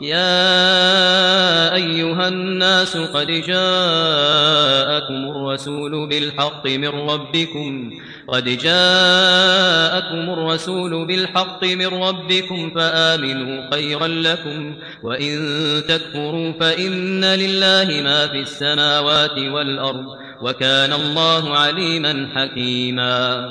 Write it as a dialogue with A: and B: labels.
A: يا أيها الناس قد جاءكم الرسول بالحق من ربكم. قد جاءكم الرسول بالحق من ربكم فآمنوا خيرا لكم. وإن تكفروا فإن لله ما في السماوات والأرض. وكان الله عليما حكيما.